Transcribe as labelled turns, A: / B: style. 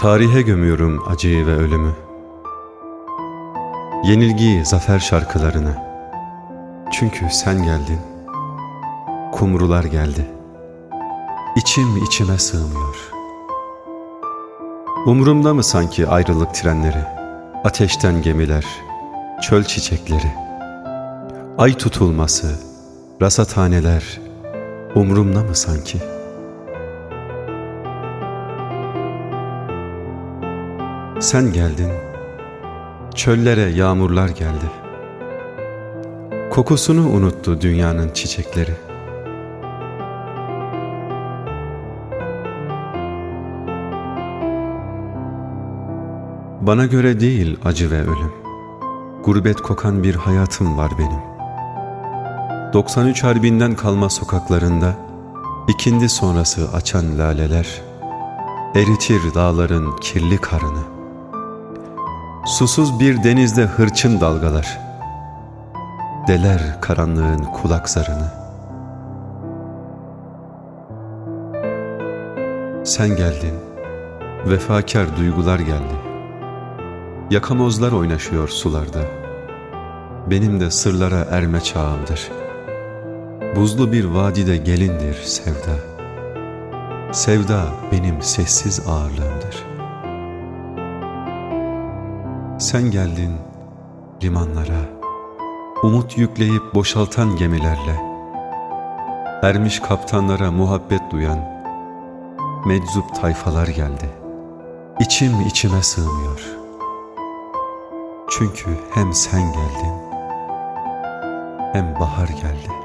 A: Tarihe gömüyorum acıyı ve ölümü. Yenilgiyi, zafer şarkılarını. Çünkü sen geldin. Kumrular geldi. İçim içime sığmıyor. Umrumda mı sanki ayrılık trenleri, ateşten gemiler, çöl çiçekleri, ay tutulması, rasathaneler, umrumda mı sanki?'' Sen geldin, çöllere yağmurlar geldi. Kokusunu unuttu dünyanın çiçekleri. Bana göre değil acı ve ölüm. Gurbet kokan bir hayatım var benim. 93 Harbinden kalma sokaklarında ikindi sonrası açan laleler eritir dağların kirli karını. Susuz bir denizde hırçın dalgalar. Deler karanlığın kulak zarını. Sen geldin Vefakar duygular geldi. Yakamozlar oynaşıyor sularda. Benim de sırlara erme çağımdır. Buzlu bir vadide gelindir sevda. Sevda benim sessiz ağırlığımdır sen geldin limanlara, umut yükleyip boşaltan gemilerle, ermiş kaptanlara muhabbet duyan, meczup tayfalar geldi. İçim içime sığmıyor. Çünkü hem sen geldin, hem bahar geldi.